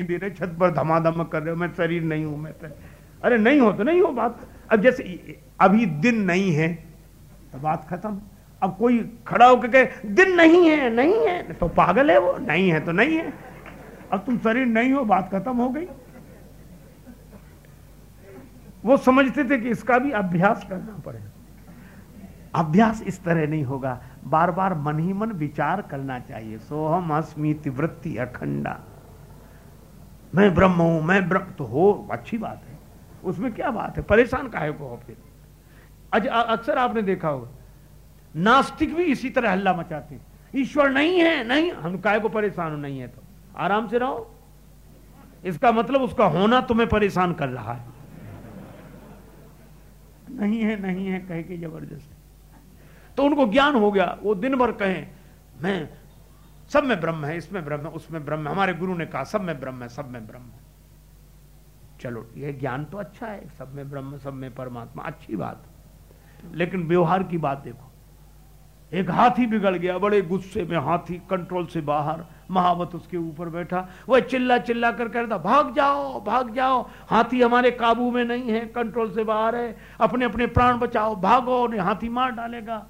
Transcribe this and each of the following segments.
नहीं दे रहे छत पर धमाधम कर रहे हो, मैं शरीर नहीं हूँ, मैं शरीर अरे नहीं हो तो नहीं हो बात। अब जैसे अभी दिन नहीं है तो बात खत्म। अब कोई खड़ा होकर कहे, दिन नहीं है नहीं है। तो पागल है वो, नहीं है तो नहीं है। अब तुम शरीर नहीं हो, बात खत्म हो गई। वो समझते थे कि इसका भी अभ्यास करना पड़ेगा। अभ्यास इस तरह नहीं होगा। बार बार मन ही मन विचार करना चाहिए। सोहम अस्मित वृत्ति अखंडा। मैं ब्रह्म हूँ, मैं ब्रह्म तो हो, अच्छी बात है। उसमें क्या बात है? परेशान काहे को फिर? अक्सर आपने देखा होगा, नास्तिक भी इसी तरह हल्ला मचाते हैं। ईश्वर नहीं है, नहीं, हम काय को परेशान नहीं है तो। आराम से रहो। इसका मतलब उसका होना तुम्हें परेशान कर रहा है। नहीं है नहीं है, कह के ज़बरदस्त तो उनको ज्ञान हो गया, वो दिन भर कहें, मैं सब में ब्रह्म है, इसमें ब्रह्म है, उसमें ब्रह्म है। हमारे गुरु ने कहा, सब में ब्रह्म है, सब में ब्रह्म है। चलो, ये ज्ञान तो अच्छा है, सब में ब्रह्म, सब में परमात्मा, अच्छी बात लेकिन व्यवहार की बात देखो। एक हाथी बिगड़ गया, बड़े गुस्से में हाथी कंट्रोल से बाहर, महावत उसके ऊपर बैठा। वह चिल्ला चिल्ला कर कहता भाग जाओ भाग जाओ। हाथी हमारे काबू में नहीं है कंट्रोल से बाहर है। अपने अपने प्राण बचाओ, भागो, उन्हें हाथी मार डालेगा।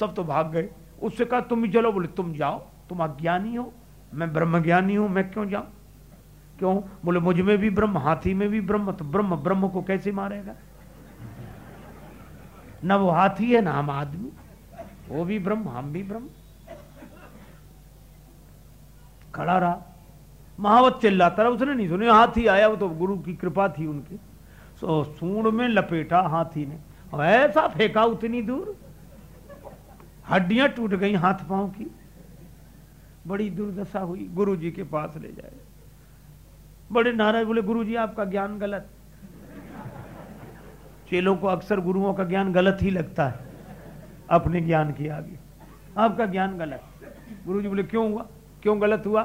सब तो भाग गए। उससे कहा, तुम ही चलो, बोले, तुम जाओ। तुम अज्ञानी हो, मैं ब्रह्म ज्ञानी हूँ, मैं क्यों जाऊँ? क्यों? बोले, मुझमें भी ब्रह्म, हाथी में भी ब्रह्म तो ब्रह्म ब्रह्म को कैसे मारेगा? ना वो हाथी है, ना हम आदमी। वो भी ब्रह्म, हम भी ब्रह्म। खड़ा रहा। महावत चिल्लाता रहा, उसने नहीं सुने, हाथी आया, वो तो गुरु की कृपा थी उनकी। सो सूंड में लपेटा हाथी ने। ऐसा फेंका उतनी दूर, हड्डियाँ टूट गई हाथ पाँव की। बड़ी दुर्दशा हुई गुरु जी के पास ले जाए। बड़े नाराज़ बोले गुरु जी आपका ज्ञान गलत। चेलों को अक्सर गुरुओं का ज्ञान गलत ही लगता है, अपने ज्ञान के आगे। आपका ज्ञान गलत। गुरु जी बोले, क्यों हुआ? क्यों गलत हुआ?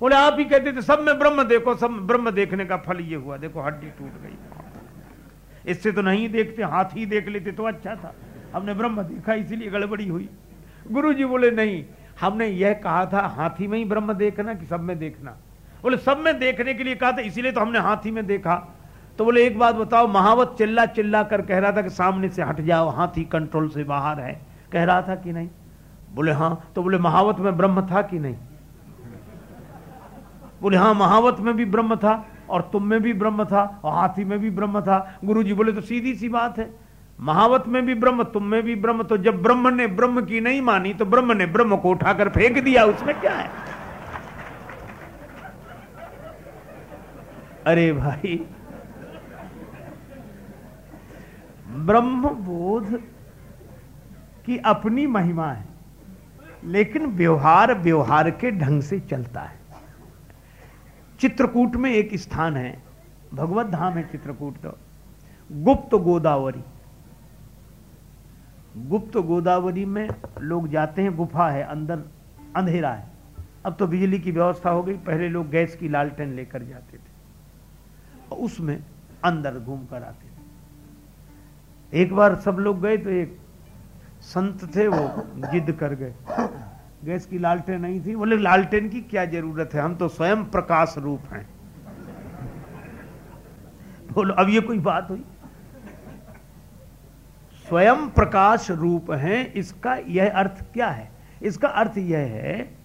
बोले, आप ही कहते थे, सब में ब्रह्म देखो, सब ब्रह्म देखने का फल ये हुआ। देखो, हड्डी टूट गई। इससे तो नहीं देखते, हाथ ही देख लेते तो अच्छा था। हमने ब्रह्म देखा, इसीलिए गड़बड़ी हुई। गुरु जी बोले, नहीं हमने यह कहा था, हाथी में ही ब्रह्म देखना कि सब में देखना। बोले, सब में देखने के लिए कहा था, इसीलिए तो हमने हाथी में देखा। तो बोले, एक बात बताओ, महावत चिल्ला चिल्ला कर कह रहा था कि सामने से हट जाओ, हाथी कंट्रोल से बाहर है। कह रहा था कि नहीं? बोले हाँ। तो बोले, महावत में ब्रह्म था कि नहीं? बोले हाँ महावत में भी ब्रह्म था और तुम में भी ब्रह्म था और हाथी में भी ब्रह्म था। गुरु जी बोले तो सीधी सी बात है। महावत में भी ब्रह्म, तुम में भी ब्रह्म तो जब ब्रह्म ने ब्रह्म की नहीं मानी तो ब्रह्म ने ब्रह्म को उठाकर फेंक दिया, उसमें क्या है? अरे भाई ब्रह्म बोध की अपनी महिमा है, लेकिन व्यवहार व्यवहार के ढंग से चलता है। चित्रकूट में एक स्थान है, भगवत धाम है चित्रकूट तो गुप्त गोदावरी। गुप्त गोदावरी में लोग जाते हैं, गुफा है, अंदर अंधेरा है। अब तो बिजली की व्यवस्था हो गई, पहले लोग गैस की लालटेन लेकर जाते थे। और उसमें अंदर घूम कर आते थे। एक बार सब लोग गए तो एक संत थे, वो जिद कर गए। गैस की लालटेन नहीं थी। बोले, लालटेन की क्या ज़रूरत है? हम तो स्वयं प्रकाश रूप हैं। बोलो, अब ये कोई बात हुई? स्वयं प्रकाश रूप हैं, इसका यह अर्थ क्या है? इसका अर्थ यह है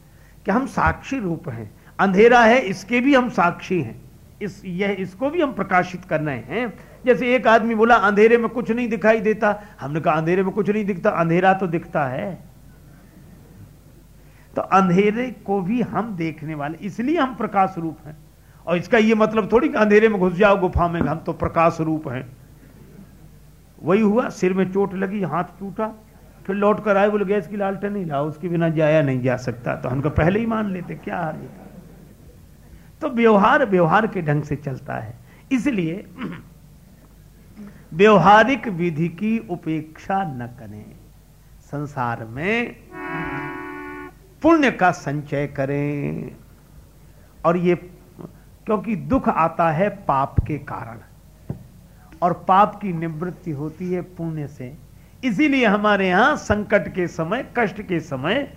कि हम साक्षी रूप हैं। अंधेरा है, इसके भी हम साक्षी हैं। इस, यह, इसको भी हम प्रकाशित कर रहे हैं। जैसे एक आदमी बोला, अंधेरे में कुछ नहीं दिखाई देता। हमने कहा, अंधेरे में कुछ नहीं दिखता, अंधेरा तो दिखता है। तो अंधेरे को भी हम देखने वाले, इसलिए हम प्रकाश रूप हैं। और इसका यह मतलब थोड़ी अंधेरे में घुस जाओ, गुफा में, हम तो प्रकाश रूप हैं। वही हुआ, सिर में चोट लगी, हाथ टूटा, फिर लौट कर आए, बोले, गैस की लालटेन नहीं लाओ, उसके बिना जाया नहीं जा सकता। तो हमको पहले ही मान लेते, क्या हार तो व्यवहार व्यवहार के ढंग से चलता है। इसलिए व्यवहारिक विधि की उपेक्षा न करें। संसार में पुण्य का संचय करें। और ये, क्योंकि दुख आता है पाप के कारण। और पाप की निवृत्ति होती है पुण्य से। इसीलिए हमारे यहाँ संकट के समय, कष्ट के समय,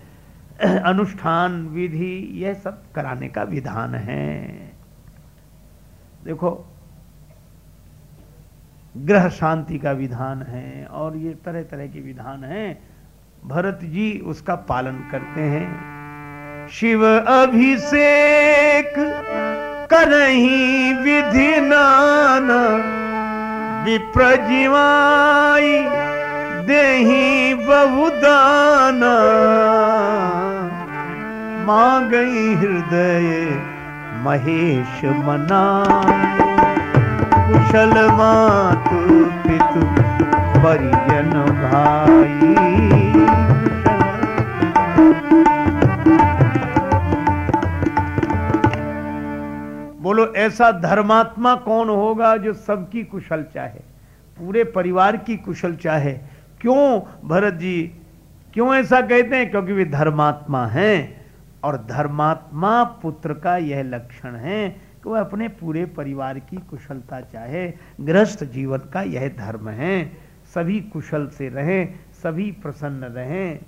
अनुष्ठान, विधि, यह सब कराने का विधान है। देखो, ग्रह शांति का विधान है और ये तरह तरह के विधान हैं। भरत जी उसका पालन करते हैं। शिव अभिषेक करही विधि नाना। विप्रजीवाई देही बहुदाना। गई हृदय महेश मना। कुशल मातु पितु परिजन भाई बोलो, ऐसा धर्मात्मा कौन होगा जो सबकी कुशल चाहे? पूरे परिवार की कुशल चाहे? क्यों, भरत जी? क्यों ऐसा कहते हैं? क्योंकि वे धर्मात्मा हैं। और धर्मात्मा पुत्र का यह लक्षण है कि वह अपने पूरे परिवार की कुशलता चाहे। गृहस्थ जीवन का यह धर्म है। सभी कुशल से रहें, सभी प्रसन्न रहें।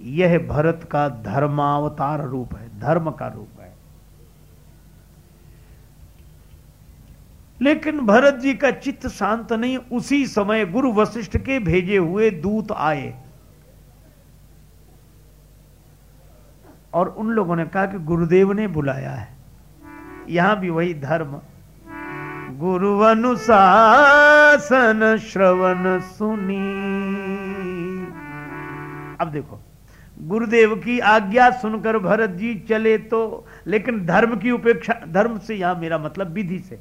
यह भरत का धर्मावतार रूप है, धर्म का रूप है। लेकिन भरत जी का चित्त शांत नहीं, उसी समय गुरु वशिष्ठ के भेजे हुए दूत आए। और उन लोगों ने कहा कि गुरुदेव ने बुलाया है। यहाँ भी वही धर्म। गुरु अनुशासन श्रवण सुनी। अब देखो गुरुदेव की आज्ञा सुनकर भरत जी चले तो लेकिन धर्म की उपेक्षा, धर्म से यहाँ मेरा मतलब विधि से।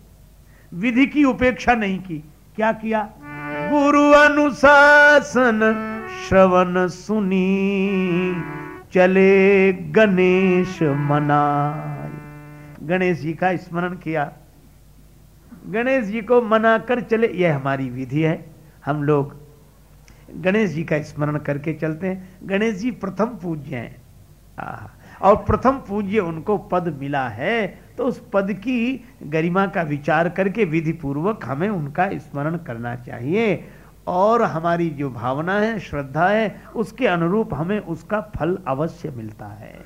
विधि की उपेक्षा नहीं की। क्या किया? गुरु अनुशासन श्रवण सुनी, चले गणेश मनाए। गणेश जी का स्मरण किया। गणेश जी को मना कर चले, यह हमारी विधि है। हम लोग गणेश जी का स्मरण करके चलते हैं। गणेश जी प्रथम पूज्य हैं। और प्रथम पूज्य उनको पद मिला है तो उस पद की गरिमा का विचार करके विधि पूर्वक हमें उनका स्मरण करना चाहिए। और हमारी जो भावना है, श्रद्धा है, उसके अनुरूप हमें उसका फल अवश्य मिलता है।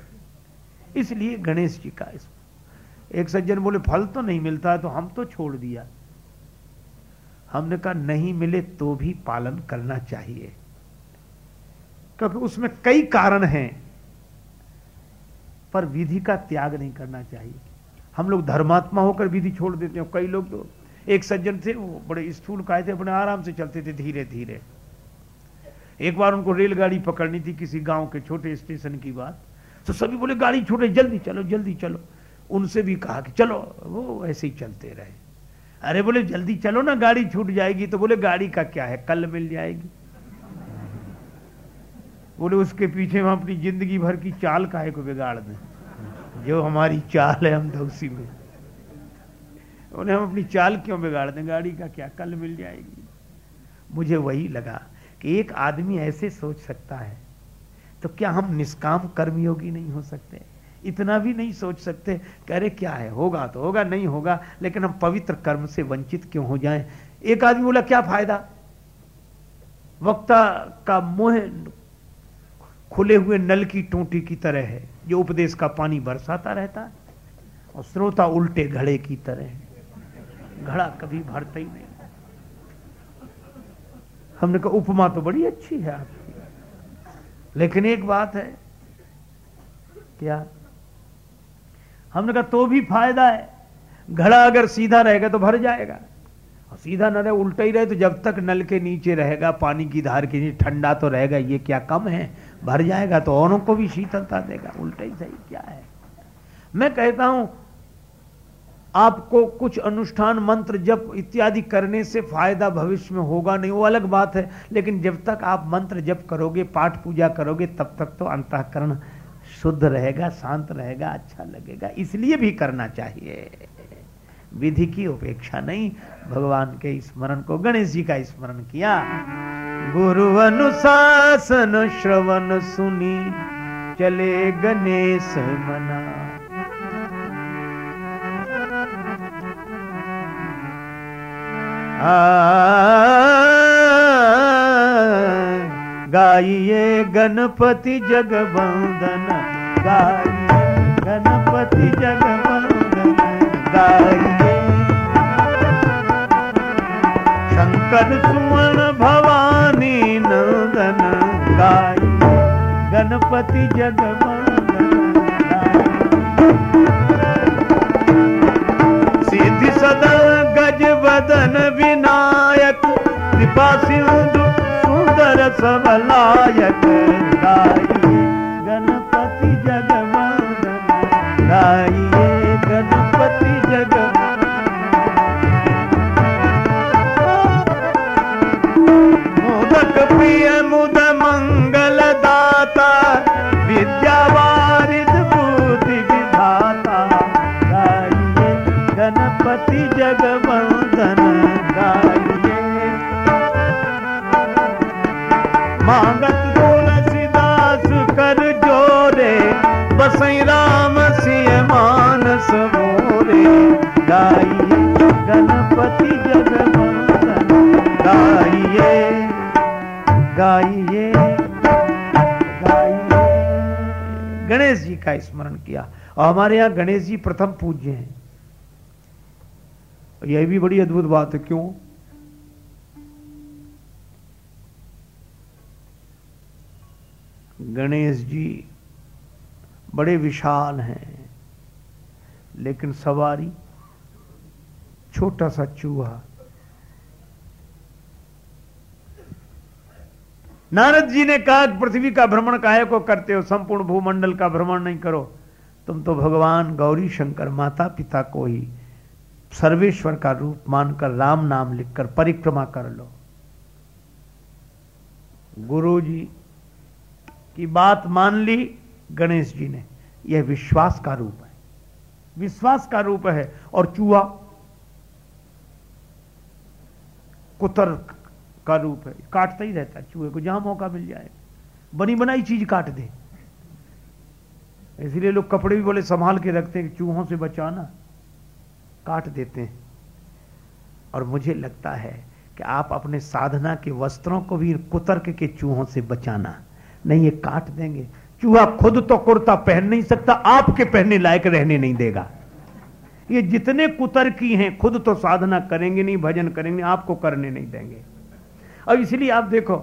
इसलिए गणेश जी का एक सज्जन बोले, फल तो नहीं मिलता तो हम तो छोड़ दिया। हमने कहा, नहीं मिले तो भी पालन करना चाहिए। क्योंकि उसमें कई कारण हैं, पर विधि का त्याग नहीं करना चाहिए। हम लोग धर्मात्मा होकर विधि छोड़ देते हैं। कई लोग तो एक सज्जन थे, वो बड़े स्थूल काय थे, अपने आराम से चलते थे धीरे धीरे एक बार उनको रेलगाड़ी पकड़नी थी किसी गाँव के छोटे स्टेशन की बात। तो सभी बोले, गाड़ी छोटे जल्दी चलो जल्दी चलो। उनसे भी कहा कि, चलो, वो ऐसे ही चलते रहे। अरे बोले, जल्दी चलो ना, गाड़ी छूट जाएगी। तो बोले, गाड़ी का क्या है? कल मिल जाएगी। बोले, उसके पीछे हम अपनी ज़िंदगी भर की चाल काहे को बिगाड़ दें? जो हमारी चाल है, हम तो उसी में। उन्हें हम अपनी चाल क्यों बिगाड़ दें? गाड़ी का क्या? कल मिल जाएगी। मुझे वही लगा कि एक आदमी ऐसे सोच सकता है तो क्या हम निष्काम कर्मयोगी नहीं हो सकते? इतना भी नहीं सोच सकते, कह रहे, क्या है? होगा तो होगा, नहीं होगा, लेकिन हम पवित्र कर्म से वंचित क्यों हो जाएँ? एक आदमी बोला, क्या फ़ायदा? वक्ता का मोह खुले हुए नल की टोटी की तरह है, जो उपदेश का पानी बरसाता रहता है, और श्रोता उल्टे घड़े की तरह है। घड़ा कभी भरता ही नहीं। हमने कहा, उपमा तो बड़ी अच्छी है आपकी। लेकिन एक बात है, क्या हमने कहा तो भी फ़ायदा है। घड़ा अगर सीधा रहेगा तो भर जाएगा। और सीधा न रहे उल्टा ही रहे तो जब तक नल के नीचे रहेगा, पानी की धार के नीचे, ठंडा तो रहेगा, ये क्या कम है? भर जाएगा तो औरों को भी शीतलता देगा। उल्टा ही सही क्या है? मैं कहता हूँ, आपको कुछ अनुष्ठान मंत्र जप इत्यादि करने से फ़ायदा भविष्य में होगा नहीं, वो अलग बात है। लेकिन जब तक आप मंत्र जप करोगे, पाठ पूजा करोगे, तब तक तो अंतकरण शुद्ध रहेगा, शांत रहेगा अच्छा लगेगा। इसलिए भी करना चाहिए। विधि की उपेक्षा नहीं, भगवान के स्मरण को, गणेश जी का स्मरण किया। गुरु अनुशासन श्रवण सुनी, चले गणेश मना। गाइए गणपति जगबंदन गाइए गणपति गाइए शंकर सुमन भवानी नंदन गाई। गणपति जगमंगन सिद्धि सदन गज बदन विनायक कृपा सिंधु सुंदर सबलायक गाइए गाइए का स्मरण किया। और हमारे यहाँ गणेश जी प्रथम पूज्य हैं। यह भी बड़ी अद्भुत बात है, क्यों? गणेश जी बड़े विशाल हैं, लेकिन सवारी छोटा सा चूहा नारद जी ने कहा, पृथ्वी का भ्रमण काहे को करते हो? संपूर्ण भूमंडल का भ्रमण नहीं करो। तुम तो भगवान गौरी शंकर माता पिता को ही सर्वेश्वर का रूप मानकर राम नाम लिखकर परिक्रमा कर लो। गुरु जी की बात मान ली, गणेश जी ने। यह विश्वास का रूप है। विश्वास का रूप है और चूहा, कुतर्क का रूप है। काटता ही रहता है, चूहे को जहाँ मौका मिल जाए। बनी बनाई चीज़ काट दे। इसलिए लोग कपड़े भी बोले संभाल के रखते हैं चूहों से बचाना। काट देते हैं। और मुझे लगता है कि आप अपने साधना के वस्त्रों को भी कुतर्क के चूहों से बचाना। नहीं, ये काट देंगे। चूहा खुद तो कुर्ता पहन नहीं सकता, आपके पहनने लायक रहने नहीं देगा। ये जितने कुतर्की हैं खुद तो साधना करेंगे नहीं, भजन करेंगे आपको करने नहीं देंगे। अब इसलिए आप देखो,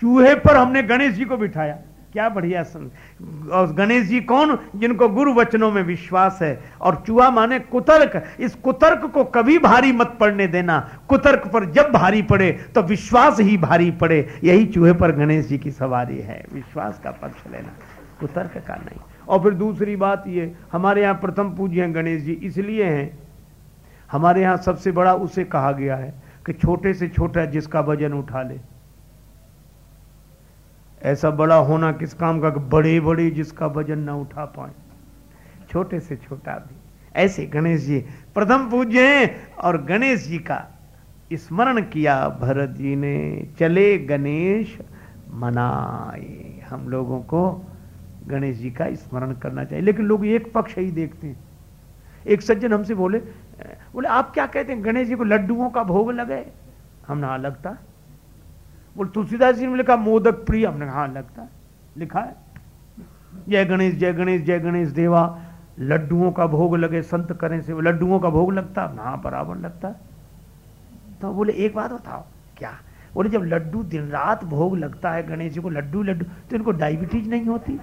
चूहे पर हमने गणेश जी को बिठाया। क्या बढ़िया और गणेश जी कौन? जिनको गुरु वचनों में विश्वास है। और चूहा माने कुतर्क। इस कुतर्क को कभी भारी मत पड़ने देना। कुतर्क पर जब भारी पड़े तो विश्वास ही भारी पड़े। यही चूहे पर गणेश जी की सवारी है। विश्वास का पक्ष लेना। कुतर्क का नहीं। और फिर दूसरी बात ये, हमारे यहाँ प्रथम पूज्य हैं गणेश जी, इसलिए हैं। हमारे यहाँ सबसे बड़ा उसे कहा गया है। कि छोटे से छोटा जिसका वज़न उठा ले। ऐसा बड़ा होना किस काम का कि बड़े बड़े जिसका वज़न ना उठा पाए? छोटे से छोटा भी। ऐसे गणेश जी, प्रथम पूज्य हैं और गणेश जी का स्मरण किया भरत जी ने, चले गणेश, मनाए। हम लोगों को गणेश जी का स्मरण करना चाहिए। लेकिन लोग एक पक्ष ही देखते हैं। एक सज्जन हमसे बोले बोले, आप क्या कहते हैं? गणेश जी को लड्डुओं का भोग लगे? हमने हाँ लगता बोले, तुलसीदास जी ने लिखा, मोदक प्रिय। हमने हाँ लगता लिखा है। जय गणेश जय गणेश जय गणेश देवा। लड्डुओं का भोग लगे, संत करें से। लड्डुओं का भोग लगता हाँ। बराबर लगता तो बोले, एक बात बताओ, क्या? बोले, जब लड्डू दिन रात भोग लगता है गणेश जी को, लड्डू लड्डू तो इनको डायबिटीज़ नहीं होती?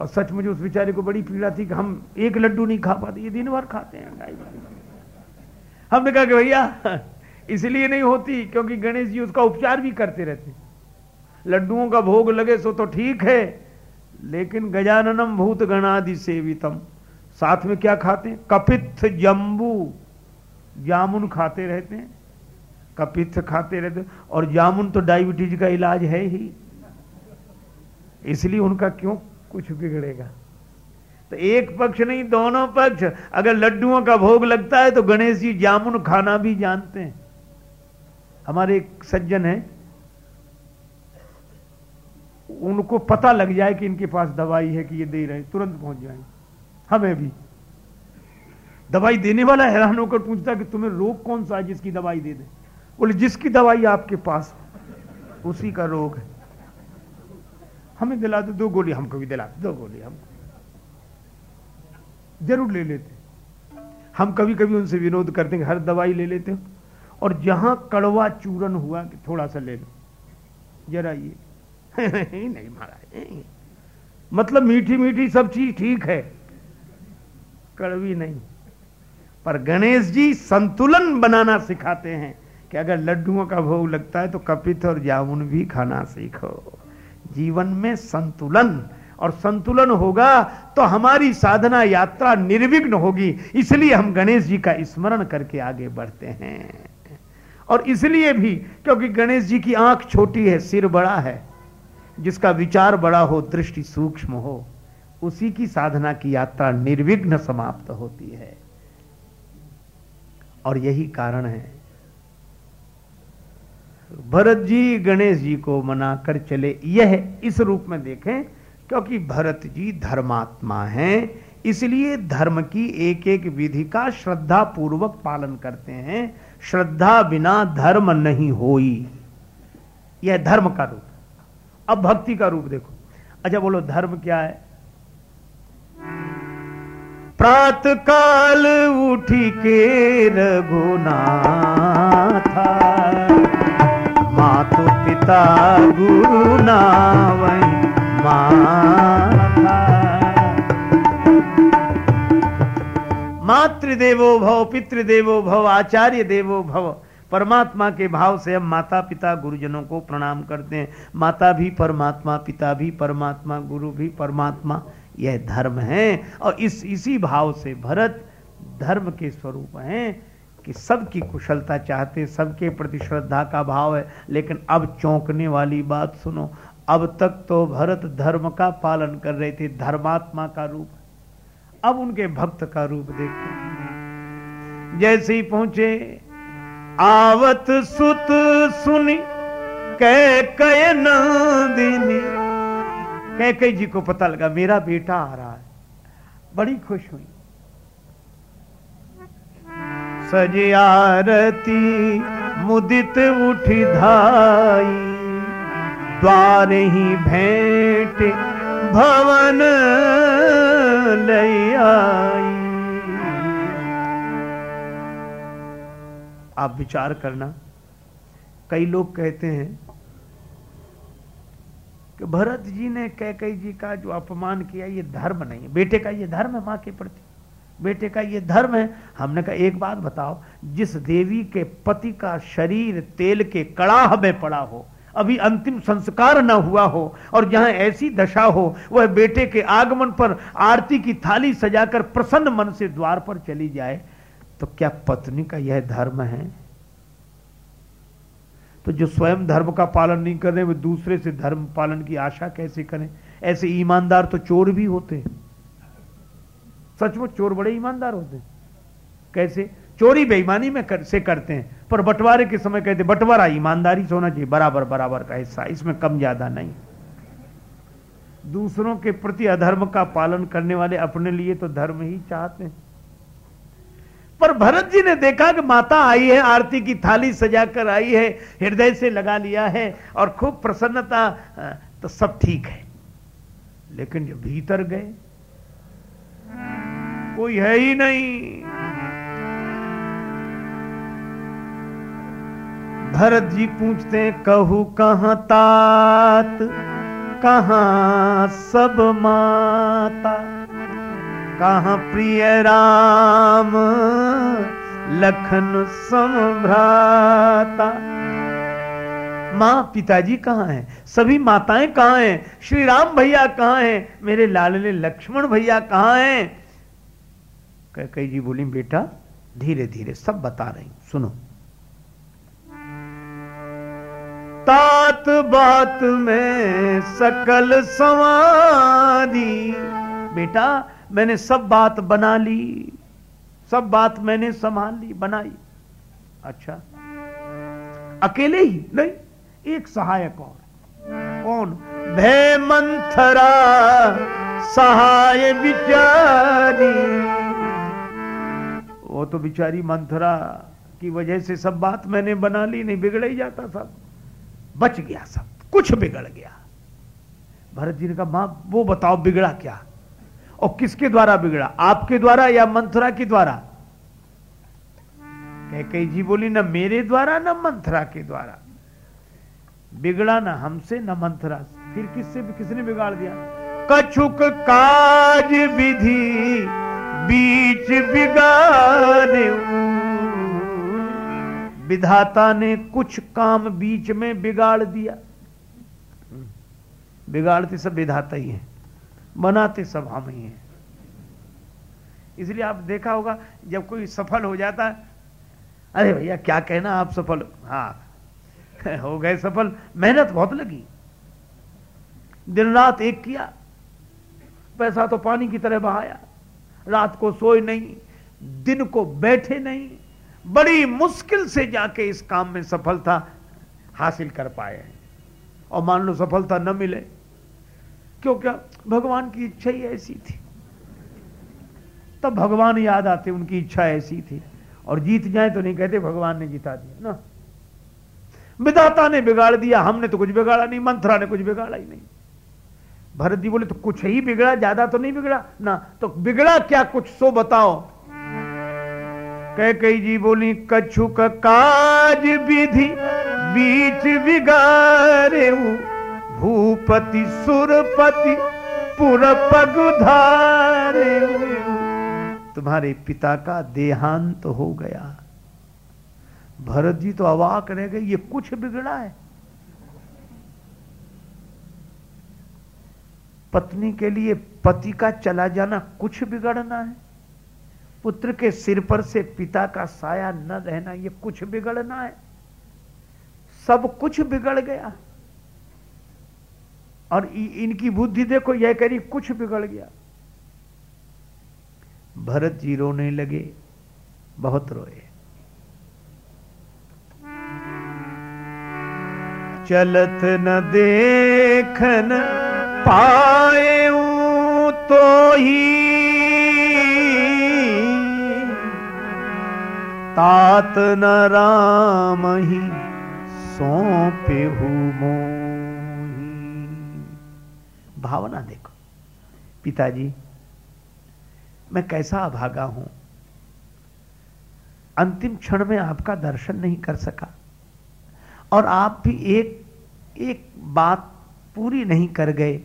और सच मुझे उस बेचारे को बड़ी पीड़ा थी कि हम एक लड्डू नहीं खा पाते, ये दिन भर खाते हैं हमने कहा कि भैया, इसलिए नहीं होती क्योंकि गणेश जी उसका उपचार भी करते रहते। लड्डुओं का भोग लगे सो तो ठीक है, लेकिन गजाननम भूत गणादि सेवितम। साथ में क्या खाते हैं? जम्बू। जामुन खाते रहते हैं, कपित्थ खाते रहते और जामुन तो डायबिटीज़ का इलाज है ही। इसलिए उनका क्यों कुछ बिगड़ेगा। तो एक पक्ष नहीं, दोनों पक्ष। अगर लड्डुओं का भोग लगता है तो गणेश जी जामुन खाना भी जानते हैं। हमारे एक सज्जन है। उनको पता लग जाए कि इनके पास दवाई है कि ये दे रहे हैं, तुरंत पहुँच जाए। हमें भी। दवाई देने वाला हैरान होकर पूछता कि तुम्हें रोग कौन सा है जिसकी दवाई दे दे। बोले, जिसकी दवाई आपके पास उसी का रोग है। हमें दिला दो दो गोली हमको भी दिला दो गोली हमको। ज़रूर ले लेते। हम कभी कभी उनसे विनोद करते हैं हर दवाई ले लेते हो। और जहाँ कड़वा चूरन हुआ कि थोड़ा सा ले लो। जरा ये। नहीं महाराज मतलब मीठी मीठी सब चीज़ ठीक है। कड़वी नहीं। पर गणेश जी संतुलन बनाना सिखाते हैं कि अगर लड्डुओं का भोग लगता है तो कपित और जामुन भी खाना सीखो। जीवन में संतुलन। और संतुलन होगा तो हमारी साधना यात्रा निर्विघ्न होगी। इसलिए हम गणेश जी का स्मरण करके आगे बढ़ते हैं। और इसलिए भी, क्योंकि गणेश जी की आँख छोटी है, सिर बड़ा है, जिसका विचार बड़ा हो, दृष्टि सूक्ष्म हो, उसी की साधना की यात्रा निर्विघ्न समाप्त होती है। और यही कारण है भरत जी गणेश जी को मना कर चले। यह इस रूप में देखें, क्योंकि भरत जी धर्मात्मा हैं, इसलिए धर्म की एक एक विधि का श्रद्धा पूर्वक पालन करते हैं। श्रद्धा बिना धर्म नहीं होई। यह धर्म का रूप। अब भक्ति का रूप देखो। अच्छा बोलो, धर्म क्या है? प्रात काल उठी के रघुना था मातु पिता गुरु नावई मातृदेवो भव, पितृदेवो भव, आचार्य देवो भव। परमात्मा के भाव से हम माता पिता गुरुजनों को प्रणाम करते हैं। माता भी परमात्मा, पिता भी परमात्मा, गुरु भी परमात्मा। यह धर्म है और इस, इसी भाव से भरत धर्म के स्वरूप हैं। कि सबकी कुशलता चाहते, सबके प्रति श्रद्धा का भाव है। लेकिन अब चौंकने वाली बात सुनो, अब तक तो भरत धर्म का पालन कर रहे थे, धर्मात्मा का रूप। अब उनके भक्त का रूप देखते जैसे ही पहुँचे, आवत सुत सुनी, कह कह नंदिनी। कह कह, जी को पता लगा, मेरा बेटा आ रहा है। बड़ी खुश हुई। सज आरती, मुदित उठी धाई। द्वार ही भेंट भवन आई। आप विचार करना, कई लोग कहते हैं कि भरत जी ने कैकई जी का जो अपमान किया, ये धर्म नहीं बेटे का ये धर्म है, माँ के प्रति। बेटे का ये धर्म है, हमने कहा, एक बात बताओ, जिस देवी के पति का शरीर तेल के कड़ाह में पड़ा हो, अभी अंतिम संस्कार न हुआ हो, और जहाँ ऐसी दशा हो, वह बेटे के आगमन पर आरती की थाली सजाकर प्रसन्न मन से द्वार पर चली जाए तो क्या पत्नी का यह धर्म है? तो जो स्वयं धर्म का पालन नहीं कर रहे, वे दूसरे से धर्म पालन की आशा कैसे करें? ऐसे ईमानदार तो चोर भी होते हैं। सचमुच चोर बड़े ईमानदार होते हैं। कैसे? चोरी बेईमानी में कर, से करते हैं। पर बंटवारे के समय कहते बंटवारा ईमानदारी से होना चाहिए। बराबर बराबर का हिस्सा। इसमें कम ज़्यादा नहीं। दूसरों के प्रति अधर्म का पालन करने वाले अपने लिए तो धर्म ही चाहते हैं। पर भरत जी ने देखा कि माता आई है आरती की थाली सजाकर आई है हृदय से लगा लिया है और खूब प्रसन्नता तो सब ठीक है। लेकिन जब भीतर गए कोई है ही नहीं। भरत जी पूछते कहू कहाँ तात? कहाँ सब माता? कहाँ प्रिय राम? लखन संभ्राता माँ पिताजी कहाँ हैं? सभी माताएँ कहाँ हैं? श्री राम भैया कहाँ हैं? मेरे लालले लक्ष्मण भैया कहाँ हैं? कई जी बोली, बेटा धीरे धीरे सब बता रही सुनो। तात बात में सकल सवारी। बेटा, मैंने सब बात बना ली, सब बात मैंने संभाल ली, बनाई। अच्छा अकेले ही? नहीं, एक सहायक और। कौन? भय मंथरा, सहाय बिचारी। वो तो बिचारी मंथरा की वजह से सब बात मैंने बना ली, नहीं बिगड़ ही जाता सब। बच गया सब, कुछ बिगड़ गया। भरत जी ने कहा, माँ, वो बताओ बिगड़ा क्या? और किसके द्वारा बिगड़ा? आपके द्वारा या मंथरा के द्वारा? कई जी बोली, ना मेरे द्वारा, ना मंथरा के द्वारा। बिगड़ा ना हमसे, न मंथरा। फिर किससे, किसने बिगाड़ दिया? कछुक काज विधि बीच बिगाड़े विधाता ने कुछ काम बीच में बिगाड़ दिया। बिगाड़ते सब विधाता ही है, बनाते सब हम ही हैं। इसलिए आप देखा होगा, जब कोई सफल हो जाता है अरे भैया, क्या कहना, आप सफल? हाँ हो गए सफल, मेहनत बहुत लगी। दिन रात एक किया, पैसा तो पानी की तरह बहाया। रात को सोए नहीं, दिन को बैठे नहीं, बड़ी मुश्किल से जाके इस काम में सफलता हासिल कर पाए हैं। और मान लो सफलता न मिले, क्यों क्या? भगवान की इच्छा ही ऐसी थी। तब भगवान याद आते, उनकी इच्छा ऐसी थी। और जीत जाए तो नहीं कहते, भगवान ने जिता दिया। ना। विदाता ने बिगाड़ दिया, हमने तो कुछ बिगाड़ा नहीं, मंत्रा ने कुछ बिगाड़ा ही नहीं। भरत जी बोले तो कुछ ही बिगड़ा, ज़्यादा तो नहीं बिगड़ा। ना तो बिगड़ा क्या कुछ, सो बताओ। कह कई जी बोली, कछु का काज विधि बीच बिगारे भूपति सुरपति पुर पगुधारे तुम्हारे पिता का देहांत तो हो गया। भरत जी तो अवाक रह गए, ये कुछ बिगड़ा है। पत्नी के लिए पति का चला जाना कुछ बिगड़ना है। पुत्र के सिर पर से पिता का साया न रहना, ये कुछ बिगड़ना है। सब कुछ बिगड़ गया। और इनकी बुद्धि देखो, यह कह रही, कुछ बिगड़ गया। भरत जी रोने लगे, बहुत रोए। चलत न देखन पाए तो ही तात न राम ही सौंपे भावना देखो, पिताजी, मैं कैसा अभागा हूँ। अंतिम क्षण में आपका दर्शन नहीं कर सका और आप भी एक एक बात पूरी नहीं कर गए।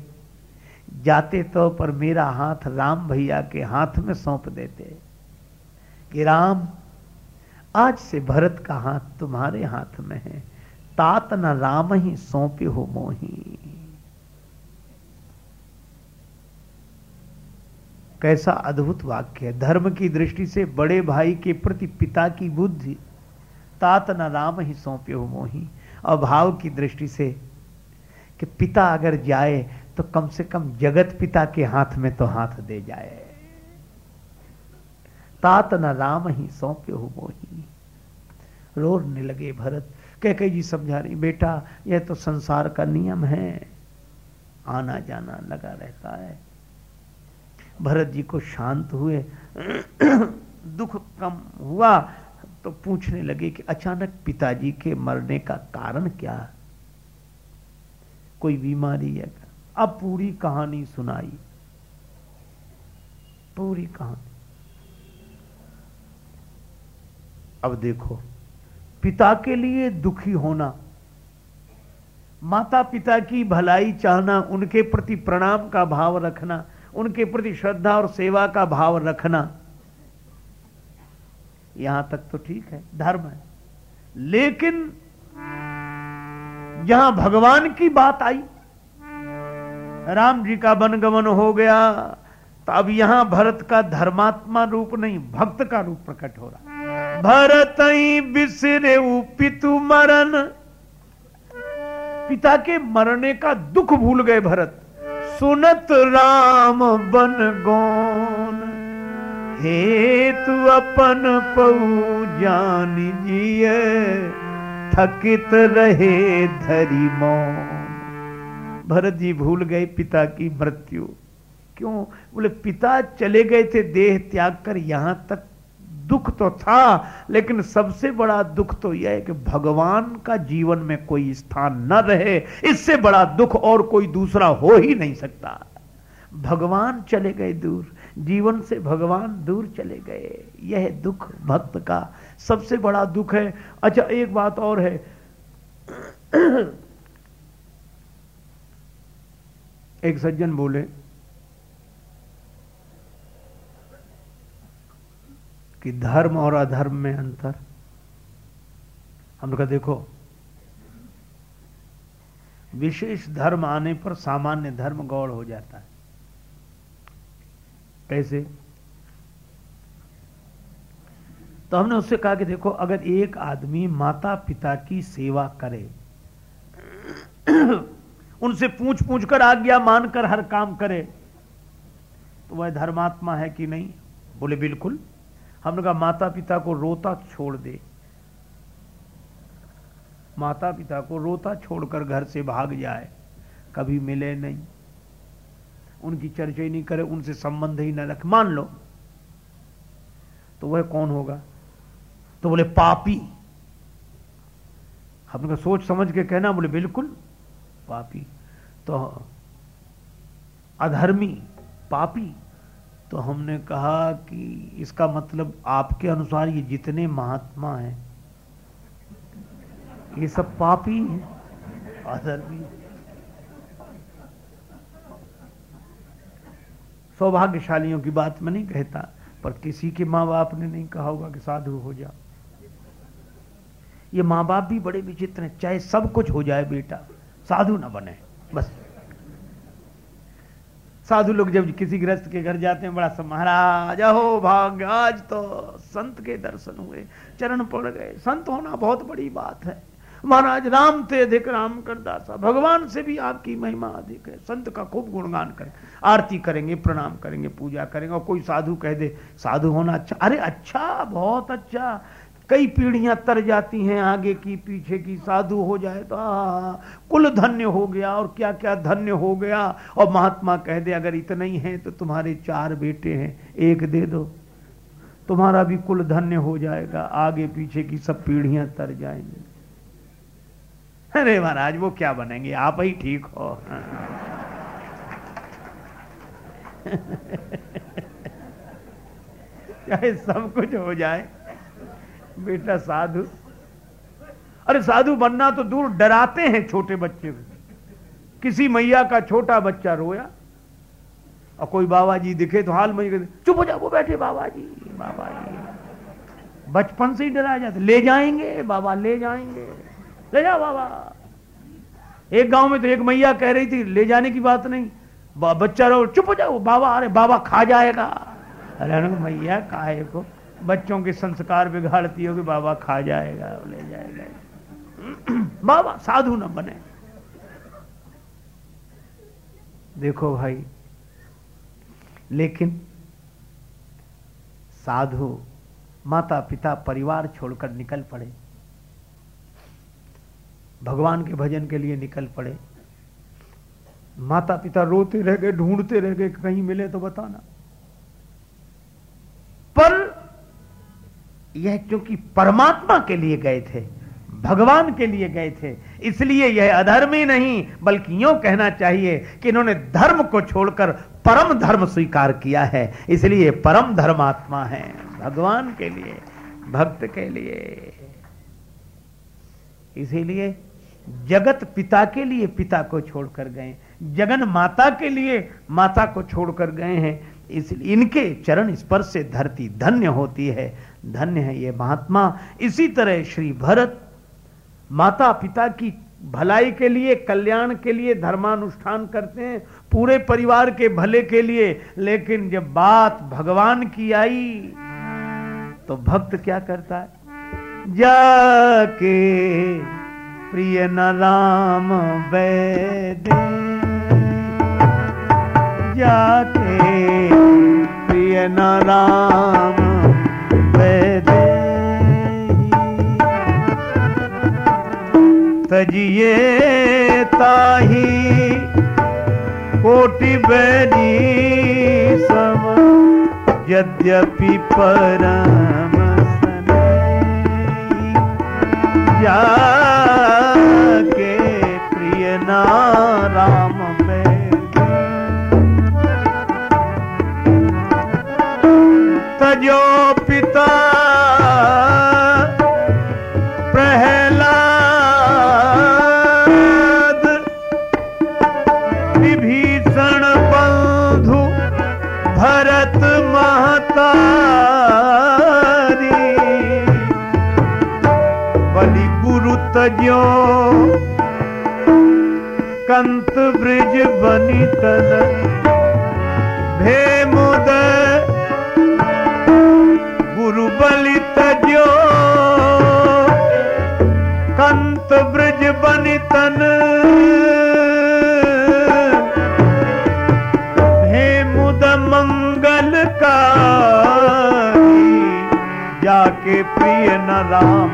जाते तो पर मेरा हाथ राम भैया के हाथ में सौंप देते। कि राम, आज से भरत का हाथ तुम्हारे हाथ में है। तात न राम ही सौंपे हो मोही। कैसा अद्भुत वाक्य है। धर्म की दृष्टि से बड़े भाई के प्रति पिता की बुद्धि, तात न राम ही सौंपे हो मोही। और भाव की दृष्टि से कि पिता अगर जाए तो कम से कम जगत पिता के हाथ में तो हाथ दे जाए। तात न राम ही सौंपे हो मोही। रोने लगे भरत, कह कह जी समझा रही बेटा, यह तो संसार का नियम है। आना जाना लगा रहता है। भरत जी को शांत हुए। दुख कम हुआ तो पूछने लगे कि अचानक पिताजी के मरने का कारण क्या? कोई बीमारी है अब पूरी कहानी सुनाई। पूरी कहानी। अब देखो, पिता के लिए दुखी होना माता पिता की भलाई चाहना, उनके प्रति प्रणाम का भाव रखना, उनके प्रति श्रद्धा और सेवा का भाव रखना, यहाँ तक तो ठीक है, धर्म है। लेकिन जहाँ भगवान की बात आई। राम जी का बनगमन हो गया तो अब यहाँ भरत का धर्मात्मा रूप नहीं, भक्त का रूप प्रकट हो रहा। भरत बिसरे पितु मरण। पिता के मरने का दुख भूल गए भरत। सुनत राम बन गौन हे तू अपन पऊ जान जिय, थकित रहे धरी मौन। भरत जी भूल गए पिता की मृत्यु। क्यों? बोले, पिता चले गए थे, देह त्याग कर यहाँ तक दुख तो था, लेकिन सबसे बड़ा दुख तो यह है कि भगवान का जीवन में कोई स्थान न रहे। इससे बड़ा दुख और कोई दूसरा हो ही नहीं सकता। भगवान चले गए दूर, जीवन से भगवान दूर चले गए। यह दुख भक्त का सबसे बड़ा दुख है। अच्छा एक बात और है। एक सज्जन बोले, कि धर्म और अधर्म में अंतर। हमने कहा, देखो, विशेष धर्म आने पर सामान्य धर्म गौड़ हो जाता है। कैसे? तो हमने उससे कहा कि देखो, अगर एक आदमी माता पिता की सेवा करे उनसे पूछ पूछ कर आज्ञा मानकर हर काम करे। तो वह धर्मात्मा है कि नहीं? बोले, बिल्कुल। हमने कहा माता पिता को रोता छोड़ दे। माता पिता को रोता छोड़कर घर से भाग जाए। कभी मिले नहीं। उनकी चर्चा ही नहीं करे, उनसे संबंध ही न रख। मान लो। तो वह कौन होगा? तो बोले, पापी। हमने कहा, सोच समझ के कहना। बोले, बिल्कुल। पापी। तो अधर्मी पापी। तो हमने कहा कि इसका मतलब आपके अनुसार ये जितने महात्मा हैं, ये सब पापी हैं, अधर्मी। सौभाग्यशालियों की बात मैं नहीं कहता, पर किसी के माँ बाप ने नहीं कहा होगा कि साधु हो जा। ये माँ बाप भी बड़े विचित्र हैं, चाहे सब कुछ हो जाए बेटा। साधु ना बने, बस। साधु लोग जब किसी ग्रस्त के घर जाते हैं, बड़ा सब महाराज, अहो भाग्य, आज तो संत के दर्शन हुए, चरण पड़ गए, संत होना बहुत बड़ी बात है। महाराज, राम थे अधिक, राम कर दासा भगवान से भी आपकी महिमा अधिक है। संत का खूब गुणगान करें, आरती करेंगे, प्रणाम करेंगे, पूजा करेंगे और कोई साधु कह दे, साधु होना अच्छा अरे अच्छा बहुत अच्छा कई पीढ़ियाँ तर जाती हैं आगे की पीछे की साधु हो जाए तो आ, कुल धन्य हो गया और क्या क्या धन्य हो गया? और महात्मा कह दे अगर इतना ही है तो तुम्हारे चार बेटे हैं एक दे दो। तुम्हारा भी कुल धन्य हो जाएगा आगे पीछे की सब पीढ़ियाँ तर जाएँगी। अरे महाराज वो क्या बनेंगे? आप ही ठीक हो। चाहे सब कुछ हो जाए। बेटा साधु। अरे साधु बनना तो दूर डराते हैं छोटे बच्चे को किसी मैया का छोटा बच्चा रोया, और कोई बाबा जी दिखे तो हाल में चुप हो जा, वो बैठे बाबा जी बाबा जी बचपन से ही डराया जाते ले जाएँगे, बाबा, ले जाएँगे। ले जा, बाबा। एक गाँव में तो एक मैया कह रही थी, ले जाने की बात नहीं। बच्चा रो चुप हो जाओ बाबा, अरे बाबा खा जाएगा। अरे मैया काहे को बच्चों के संस्कार बिगाड़ती होगी, बाबा खा जाएगा, ले जाएगा। बाबा साधु न बने। देखो भाई, लेकिन साधु माता पिता परिवार छोड़कर निकल पड़े। भगवान के भजन के लिए निकल पड़े। माता पिता रोते रह गए, ढूंढते रह गए, कहीं मिले तो बताना। पर यह क्योंकि परमात्मा के लिए गए थे, भगवान के लिए गए थे। इसलिए यह अधर्म नहीं, बल्कि यूँ कहना चाहिए कि इन्होंने धर्म को छोड़कर परम धर्म स्वीकार किया है। इसलिए परम धर्मात्मा है, भगवान के लिए, भक्त के लिए। इसीलिए जगत पिता के लिए पिता को छोड़कर गए जगन माता के लिए माता को छोड़कर गए हैं। इसलिए इनके चरण स्पर्श से धरती धन्य होती है। धन्य है ये महात्मा। इसी तरह श्री भरत माता पिता की भलाई के लिए, कल्याण के लिए धर्मानुष्ठान करते हैं, पूरे परिवार के भले के लिए। लेकिन जब बात भगवान की आई तो भक्त क्या करता है? जाके प्रिय न राम वैद जाके प्रिय न राम तजिए ताही कोटि बैरी सम यद्यपि परम जाके प्रिय नाराम तजो पिता प्रहलाद विभीषण बंधु भरत महतारी बलि गुरु तजो कंत ब्रिज बनी तन। राम।